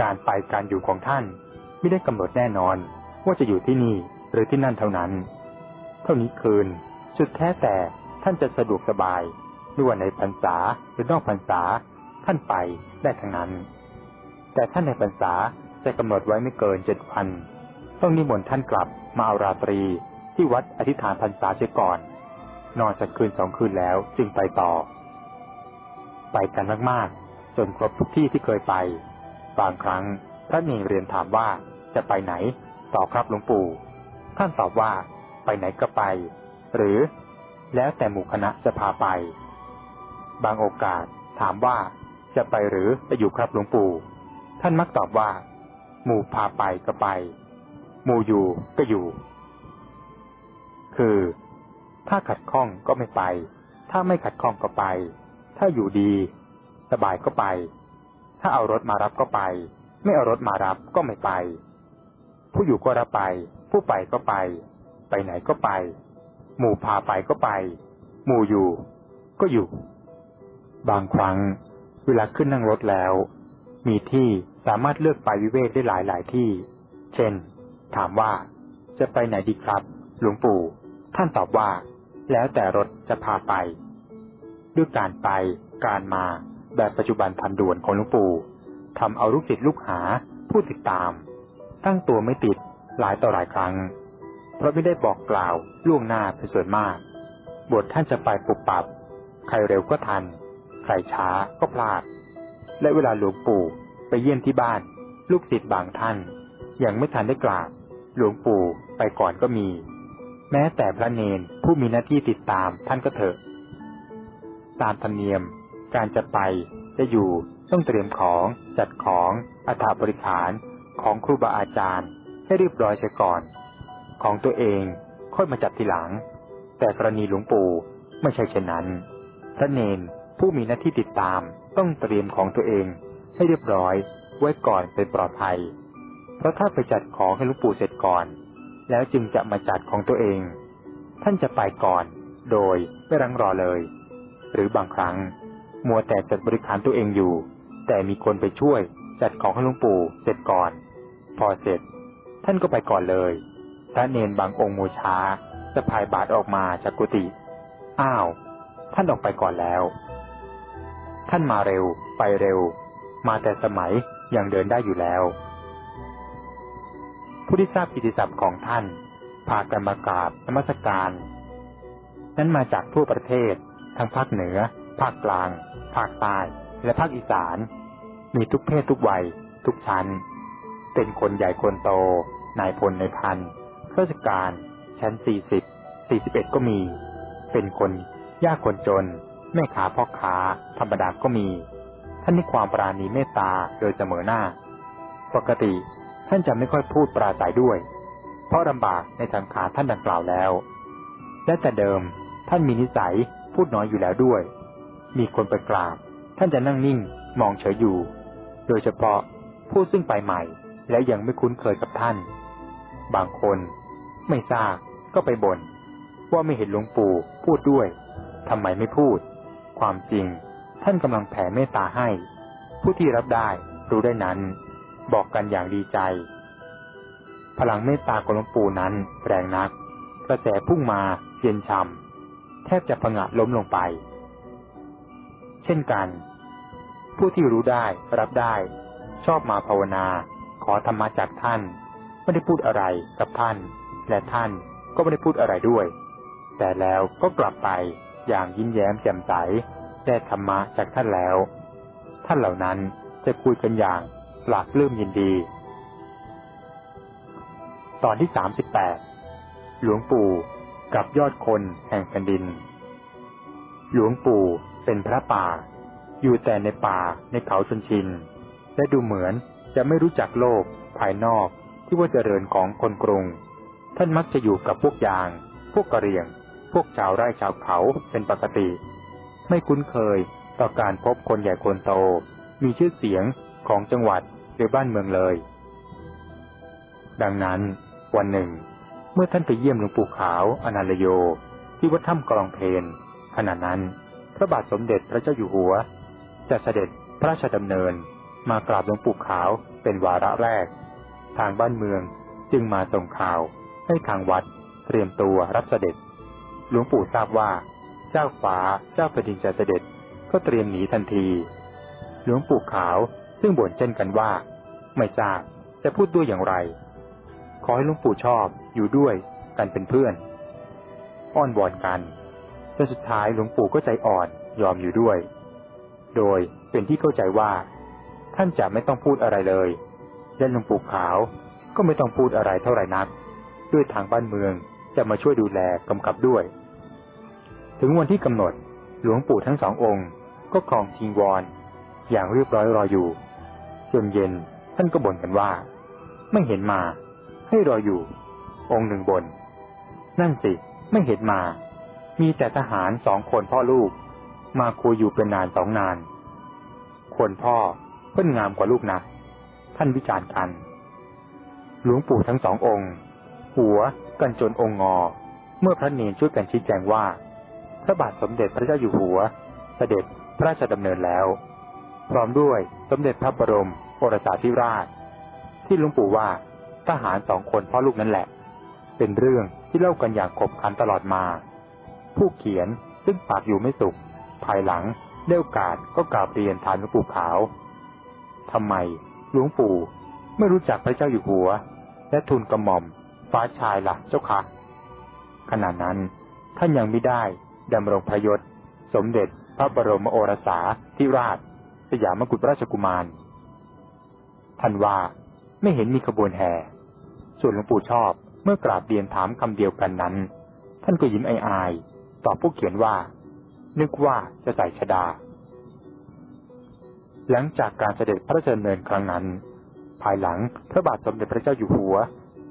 การไปการอยู่ของท่าน ไม่ได้กำหนดแน่นอนว่าจะอยู่ที่นี่หรือที่นั่นเท่านั้น เท่านี้คืนสุดแท้แต่ท่านจะสะดวกสบายไม่ว่าในพรรษาหรือนอกพรรษาท่านไปได้ทั้งนั้น แต่ท่านในพรรษาจะกำหนดไว้ไม่เกินเจ็ดวันต้องนิมนต์ท่านกลับมาเอาราตรีที่วัดอธิษฐานพรรษาเสียก่อน นอนสักคืนสองคืนแล้วจึงไปต่อ ไปกันมากๆ จนครบทุกที่ที่เคยไป บางครั้งพระเนรเรียนถามว่าจะไปไหน ต่อครับหลวงปู่ ท่านตอบว่า ไปไหนก็ไป หรือ แล้วแต่หมู่คณะจะพาไป บางโอกาสถามว่าจะไปหรือจะอยู่ครับหลวงปู่ ท่านมักตอบว่า หมู่พาไปก็ไป หมู่อยู่ก็อยู่ คือ ถ้าขัดข้องก็ไม่ไป ถ้าไม่ขัดข้องก็ไป ถ้าอยู่ดี สบายก็ไป ถ้าเอารถมารับก็ไป ไม่เอารถมารับก็ไม่ไป ผู้อยู่ก็รับไป ผู้ไปก็ไป ไปไหนก็ไป หมู่พาไปก็ไป หมู่อยู่ ก็อยู่ บางครั้ง เวลาขึ้นนั่งรถแล้ว มีที่สามารถเลือกไปวิเวกได้หลายหลายที่ เช่น ถามว่า จะไปไหนดีครับ หลวงปู่ ท่านตอบว่า แล้วแต่รถจะพาไป ด้วยการไป การมา แบบปัจจุบันทันด่วนของหลวงปู่ทำเอาลูกศิษย์ลูกหาผู้ติดตาม ตั้งตัวไม่ติดหลายต่อหลายครั้ง เพราะไม่ได้บอกกล่าวล่วงหน้าเป็นส่วนมาก บทท่านจะไปปุบปับ ใครเร็วก็ทัน ใครช้าก็พลาด และเวลาหลวงปู่ไปเยี่ยมที่บ้าน ลูกศิษย์บางท่าน ยังไม่ทันได้กล่าวหลวงปู่ไปก่อนก็มี แม้แต่พระเนนผู้มีหน้าที่ติดตามท่านก็เถอะ ตามธรรมเนียม การจะไปจะอยู่ต้องเตรียมของจัดของอัฐบริขารของครูบาอาจารย์ให้เรียบร้อยเสียก่อน ของตัวเองค่อยมาจัดทีหลัง แต่กรณีหลวงปู่ไม่ใช่เช่นนั้น พระเนนผู้มีหน้าที่ติดตามต้องเตรียมของตัวเองให้เรียบร้อยไว้ก่อนเป็นปลอดภัย เพราะถ้าไปจัดของให้หลวงปู่เสร็จก่อน แล้วจึงจะมาจัดของตัวเอง ท่านจะไปก่อน โดยไม่รังรอเลย หรือบางครั้ง มัวแต่จัดบริการตัวเองอยู่ แต่มีคนไปช่วยจัดของให้หลวงปู่เสร็จก่อน พอเสร็จ ท่านก็ไปก่อนเลย พระเนนบางองค์มูช้าจะพายบาทออกมาจากกุฏิอ้าว ท่านออกไปก่อนแล้ว ท่านมาเร็ว ไปเร็ว มาแต่สมัยยังเดินได้อยู่แล้ว ผู้ที่ทราบกิติศัพท์ของท่าน พากันมากราบนมัสการ นั้นมาจากทั่วประเทศทั้งภาคเหนือ ภาคกลาง ภาคใต้ และภาคอีสาน มีทุกเพศทุกวัย ทุกชั้น เป็นคนใหญ่คนโต นายพลในพันข้าราชการชั้นสี่สิบสี่สิบเอ็ดก็มี เป็นคนยากคนจน แม่ค้าพ่อค้า ธรรมดาก็มี ท่านมีความปราณีเมตตาโดยเสมอหน้า ปกติท่านจะไม่ค่อยพูดปราศัยด้วย เพราะลำบากในสังขารท่านดังกล่าวแล้ว และแต่เดิมท่านมีนิสัยพูดน้อยอยู่แล้วด้วย มีคนไปกราบ ท่านจะนั่งนิ่งมองเฉยอยู่ โดยเฉพาะผู้ซึ่งไปใหม่ และยังไม่คุ้นเคยกับท่าน บางคนไม่ทราบก็ไปบน่นว่าไม่เห็นหลวงปู่พูดด้วยทำไมไม่พูด ความจริงท่านกำลังแผ่เมตตาให้ ผู้ที่รับได้รู้ได้นั้น บอกกันอย่างดีใจ พลังเมตตาของหลวงปู่นั้นแรงนัก กระแสพุ่งมาเย็นช่ำแทบจะผงะล้มลงไป เช่นกัน ผู้ที่รู้ได้รับได้ ชอบมาภาวนา ขอธรรมะจากท่าน ไม่ได้พูดอะไรกับท่าน และท่านก็ไม่ได้พูดอะไรด้วย แต่แล้วก็กลับไปอย่างยิ้มแย้มแจ่มใสได้ธรรมะจากท่านแล้ว ท่านเหล่านั้นจะคุยกันอย่างหลากลื่มยินดี ตอนที่สามสิบแปดหลวงปู่กับยอดคนแห่งแผ่นดิน หลวงปู่ เป็นพระป่า อยู่แต่ในป่าในเขาชนชิน และดูเหมือนจะไม่รู้จักโลกภายนอกที่ว่าเจริญของคนกรุง ท่านมักจะอยู่กับพวกยาง พวกกระเรียง พวกชาวไร่ชาวเขาเป็นปกติ ไม่คุ้นเคยต่อการพบคนใหญ่คนโต มีชื่อเสียงของจังหวัดหรือบ้านเมืองเลย ดังนั้น วันหนึ่ง เมื่อท่านไปเยี่ยมหลวงปู่ขาวอนาลโย ที่วัดถ้ำกรองเพนขณะนั้น พระบาทสมเด็จพระเจ้าอยู่หัว จะเสด็จพระราชดำเนินมากราบหลวงปู่ขาวเป็นวาระแรก ทางบ้านเมืองจึงมาส่งข่าวให้ทางวัดเตรียมตัวรับเสด็จ หลวงปู่ทราบว่า เจ้าฟ้าเจ้าแผ่นดินจะเสด็จก็เตรียมหนีทันที หลวงปู่ขาวซึ่งบ่นเช่นกันว่า ไม่ทราบจะพูดด้วยอย่างไร ขอให้หลวงปู่ชอบอยู่ด้วยกันเป็นเพื่อน อ้อนวอนกัน จนสุดท้ายหลวงปู่ก็ใจอ่อนยอมอยู่ด้วย โดยเป็นที่เข้าใจว่า ท่านจะไม่ต้องพูดอะไรเลย และหลวงปู่ขาวก็ไม่ต้องพูดอะไรเท่าไหร่นัก ด้วยทางบ้านเมืองจะมาช่วยดูแลกำกับด้วย ถึงวันที่กำหนดหลวงปู่ทั้งสององค์ก็คลองทิงวรอย่างเรียบร้อยรออยู่จนเย็นท่านก็บ่นกันว่า ไม่เห็นมา ให้รออยู่ องค์หนึ่งบน นั่นสิ ไม่เห็นมา มีแต่ทหารสองคนพ่อลูก มาคุยอยู่เป็นนานสองนาน คนพ่อเพิ่นงามกว่าลูกนะท่านวิจารณ์กัน หลวงปู่ทั้งสององค์ หัวกันจนองค์งอ เมื่อพระเนรช่วยกันชี้แจงว่า พระบาทสมเด็จพระเจ้าอยู่หัว เสด็จพระราชดำเนินแล้ว พร้อมด้วยสมเด็จพระบรมโอรสาธิราช ที่หลวงปู่ว่าทหารสองคนพ่อลูกนั่นแหละ เป็นเรื่องที่เล่ากันอย่างขบขันตลอดมา ผู้เขียนซึ่งปากอยู่ไม่สุข ภายหลังได้โอกาสก็กราบเรียนทานหลวงปู่ขาวทำไมหลวงปู่ไม่รู้จักพระเจ้าอยู่หัว และทูลกระหม่อมฟ้าชายละ่ะเจ้าคะขณะนั้นท่านยังไม่ได้ดำรงพระยศ สมเด็จพระบรมโอรสาธิราช สยามกุฎราชกุมาร ท่านว่าไม่เห็นมีขบวนแห่ ส่วนหลวงปู่ชอบเมื่อกราบเรียนถามคำเดียวกันนั้น ท่านก็ยิ้มอาย ตอบผู้เขียนว่า นึกว่าจะใส่ชดา หลังจากการเสด็จพระราชดำเนินครั้งนั้น ภายหลังพระบาทสมเด็จพระเจ้าอยู่หัว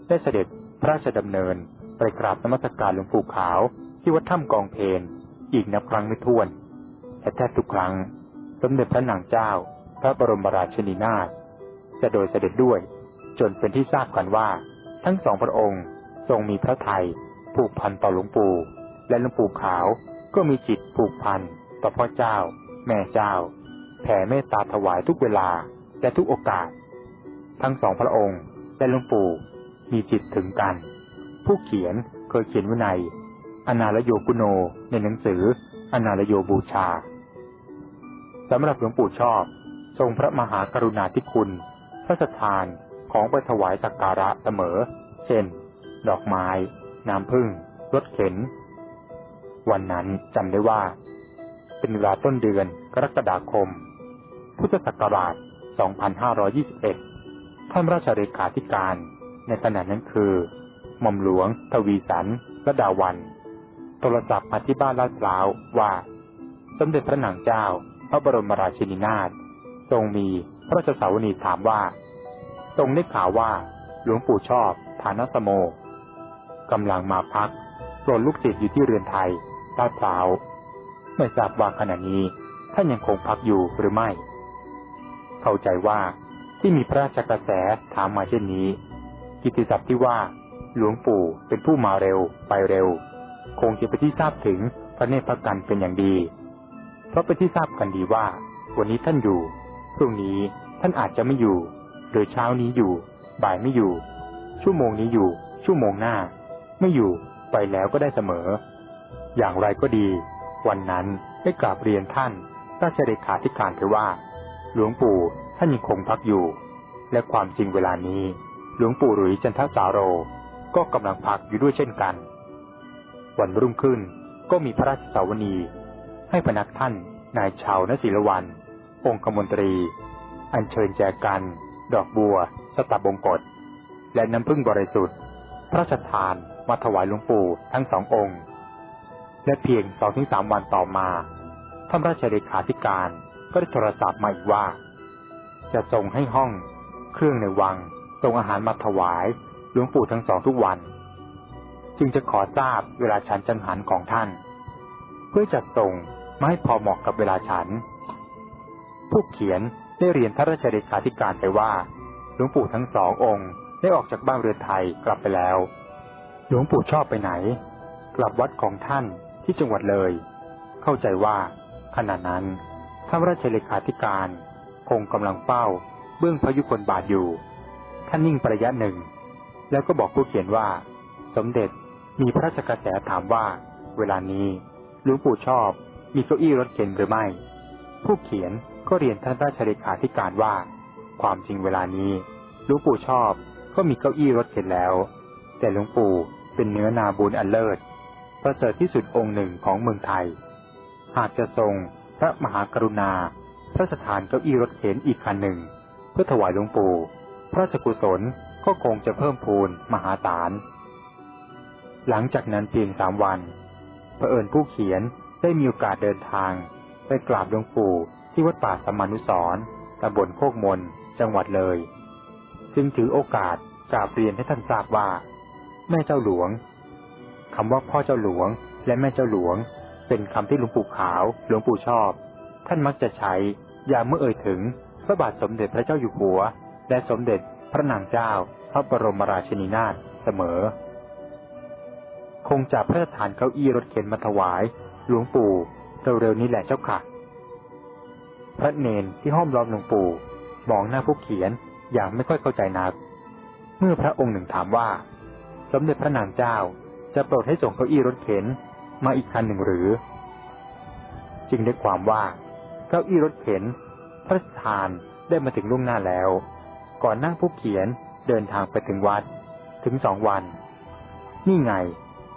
ได้เสด็จพระราชดำเนินไปกราบนมัสการหลวงปู่ขาวที่วัดถ้ำกองเพนอีกนับครั้งไม่ถ้วนแต่แทบทุกครั้ง สมเด็จพระนางเจ้า พระบรมราชินีนาถจะโดยเสด็จด้วย จนเป็นที่ทราบกันว่า ทั้งสองพระองค์ทรงมีพระไทยผูกพันต่อหลวงปู่ และหลวงปู่ขาวก็มีจิตผูกพันต่อพ่อเจ้า แม่เจ้า แผ่เมตตาถวายทุกเวลาและทุกโอกาส ทั้งสองพระองค์และหลวงปู่มีจิตถึงกัน ผู้เขียนเคยเขียนไว้ในอนาลโยกุโนในหนังสืออนาลโยบูชาสำหรับหลวงปู่ชอบ ทรงพระมหากรุณาธิคุณ พระสถานของไปถวายสักการะเสมอ เช่น ดอกไม้ น้ำพึ่งรถเข็น วันนั้นจำได้ว่า เป็นเวลาต้นเดือนกรกฎาคม พุทธศักราช 2521 ท่านราชเรขาธิการ ในขณะนั้นคือ หม่อมหลวง ทวีสันระดาวัน โทรศัพท์มาที่บ้านลาดพร้าวว่า สมเด็จพระนางเจ้า พระบรมราชินีนาถทรงมีพระราชสาวนีถามว่าตรงได้ข่าวว่า หลวงปู่ชอบฐานสโมกำลังมาพักโปรดลูกศิษย์อยู่ที่เรือนไทย ลาดพร้าวไม่ทราบว่าขณะนี้ท่านยังคงพักอยู่หรือไม่ เข้าใจว่าที่มีพระราชกระแสถามมาเช่นนี้ กิตติศัพท์ที่ว่าหลวงปู่เป็นผู้มาเร็วไปเร็ว คงจะไปที่ทราบถึงพระเนตรพระกันเป็นอย่างดี เพราะเป็นที่ทราบกันดีว่า วันนี้ท่านอยู่พรุ่งนี้ท่านอาจจะไม่อยู่หรือเช้านี้อยู่ บ่ายไม่อยู่ ชั่วโมงนี้อยู่ ชั่วโมงหน้า ไม่อยู่ไปแล้วก็ได้เสมอ อย่างไรก็ดี วันนั้นได้กราบเรียนท่านราชเลขาธิการไปว่า หลวงปู่ท่านยังคงพักอยู่ และความจริงเวลานี้ หลวงปู่หรือจันทสาโรก็กำลังพักอยู่ด้วยเช่นกัน วันรุ่งขึ้นก็มีพระราชสาวนี ให้พนักท่านนายชาวนศิลวัน องค์กมนตรี อัญเชิญแจกัน ดอกบัว สตับบงกฎและน้ำพึ่งบริสุทธิ์ พระราชทานมาถวายหลวงปู่ทั้งสององค์ และเพียงสองถึงสามวันต่อมาท่านราชเลขาธิการก็ได้โทรศัพท์มาอีกว่า จะส่งให้ห้อง เครื่องในวังส่งอาหารมาถวายหลวงปู่ทั้งสองทุกวัน จึงจะขอทราบเวลาฉันจังหันของท่าน เพื่อจัดส่งมาให้พอเหมาะกับเวลาฉัน ผู้เขียนได้เรียนท่านราชเลขาธิการไปว่าหลวงปู่ทั้งสององค์ได้ออกจากบ้านเรือนไทยกลับไปแล้ว หลวงปู่ชอบไปไหน กลับวัดของท่าน ที่จังหวัดเลย เข้าใจว่าขณะนั้นท่านราชเลขาธิการคงกำลังเฝ้าเบื้องพระยุคลบาทอยู่ ท่านนิ่งประยะหนึ่ง แล้วก็บอกผู้เขียนว่า สมเด็จมีพระราชกระแสถามว่า เวลานี้หลวงปู่ชอบมีเก้าอี้รถเข็นหรือไม่ ผู้เขียนก็เรียนท่านราชเลขาธิการว่า ความจริงเวลานี้หลวงปู่ชอบก็มีเก้าอี้รถเข็นแล้ว แต่หลวงปู่เป็นเนื้อนาบุญอันเลิศ ประเสริฐที่สุดองค์หนึ่งของเมืองไทย หากจะทรงพระมหากรุณา พระสถานเก้าอี้รถเข็นอีกคันหนึ่ง เพื่อถวายหลวงปู่พระราชกุศลก็คงจะเพิ่มพูนมหาศาล หลังจากนั้นเพียงสามวันเผอิญผู้เขียนได้มีโอกาสเดินทาง ไปกราบหลวงปู่ที่วัดป่าสมานุสรตำบลโคกมน จังหวัดเลย จึงถือโอกาสกราบเรียนให้ท่านทราบว่า แม่เจ้าหลวง คำว่าพ่อเจ้าหลวง และแม่เจ้าหลวง เป็นคำที่หลวงปู่ขาวหลวงปู่ชอบ ท่านมักจะใช้ยามเมื่อเอ่ยถึง พระบาทสมเด็จพระเจ้าอยู่หัว และสมเด็จพระนางเจ้า พระบรมราชินีนาถเสมอ คงจะพระราชทานเก้าอี้รถเข็นมาถวาย หลวงปู่เร็วๆนี้แหละเจ้าค่ะ พระเนนที่ห้อมล้อมหลวงปู่มองหน้าผู้เขียนอย่างไม่ค่อยเข้าใจนัก เมื่อพระองค์หนึ่งถามว่า สมเด็จพระนางเจ้า จะโปรดให้ส่งเก้าอี้รถเข็นมาอีกคันหนึ่งหรือ จึงได้ความว่า เก้าอี้รถเข็น พระทานได้มาถึงล่วงหน้าแล้ว ก่อนนั่งผู้เขียนเดินทางไปถึงวัด ถึงสองวัน นี่ไง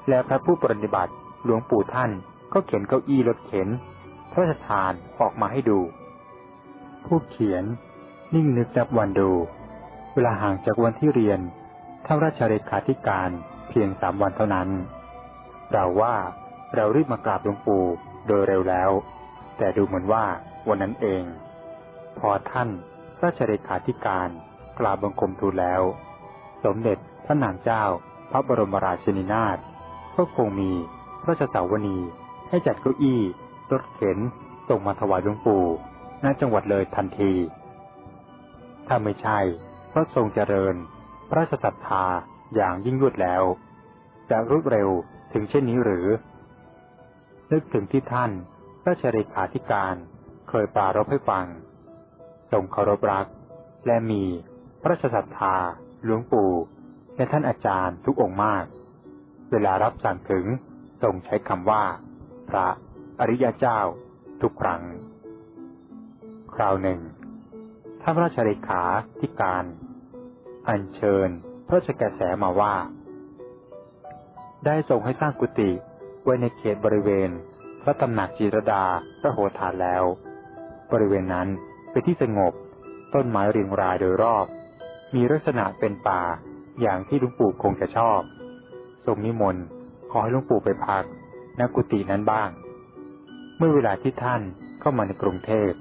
แล้วพระผู้ปฏิบัติหลวงปู่ท่านก็เข็นเก้าอี้รถเข็น พระราชทานออกมาให้ดู ผู้เขียนนิ่งนึกนับวันดู เวลาห่างจากวันที่เรียนท่าราชเลขาธิการ เพียงสามวันเท่านั้นเราว่าเรารีบมากราบหลวงปู่โดยเร็วแล้ว แต่ดูเหมือนว่าวันนั้นเอง พอท่านพระเฉลขาธิการกราบบังคมทูลแล้ว สมเด็จพระนางเจ้า พระบรมราชินีนาถก็คงมีพระเสาวนีให้จัดเก้าอี้รถเข็นส่งมาถวายหลวงปู่ณจังหวัดเลยทันที ถ้าไม่ใช่ พระทรงเจริญ พระศรัทธา อย่างยิ่งยวดแล้วจะรวดเร็วถึงเช่นนี้หรือ นึกถึงที่ท่านพระชริขาธิการเคยปรารบให้ฟังทรงเคารพรัก และมีพระราชศรัทธาหลวงปู่ และท่านอาจารย์ทุกองค์มาก เวลารับสั่งถึงทรงใช้คำว่า พระอริยเจ้าทุกครั้ง คราวหนึ่งท่านพระราชเลขาธิการ อัญเชิญ พระราชกแสมาว่า ได้ส่งให้สร้างกุฏิไว้ในเขตบริเวณ พระตำหนักจีรดาพระโหฐานแล้ว บริเวณนั้นเป็นที่สงบ ต้นไม้เรียงรายโดยรอบ มีลักษณะเป็นป่าอย่างที่ลุงปู่คงจะชอบ ทรงนิมนต์ขอให้ลุงปู่ไปพักณกุฏินั้นบ้าง เมื่อเวลาที่ท่านเข้ามาในกรุงเทพ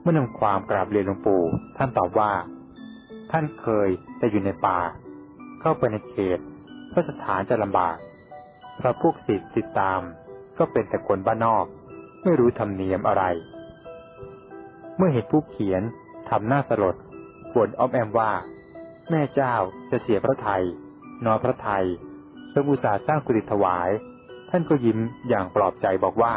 เมื่อนำความกราบเรียนหลวงปู่ท่านตอบว่า ท่านเคยแต่อยู่ในป่า เข้าไปในเขตพระสถานจะลำบากเพราะพวกศิษย์ติดตามก็เป็นแต่คนบ้านนอก ไม่รู้ธรรมเนียมอะไร เมื่อเห็นผู้เขียนทำหน้าสลดบ่นอ้อมแอมว่า แม่เจ้าจะเสียพระไทย นอพระไทยทรงอุตสาสร้างกุฏิถวาย ท่านก็ยิ้มอย่างปลอบใจบอกว่า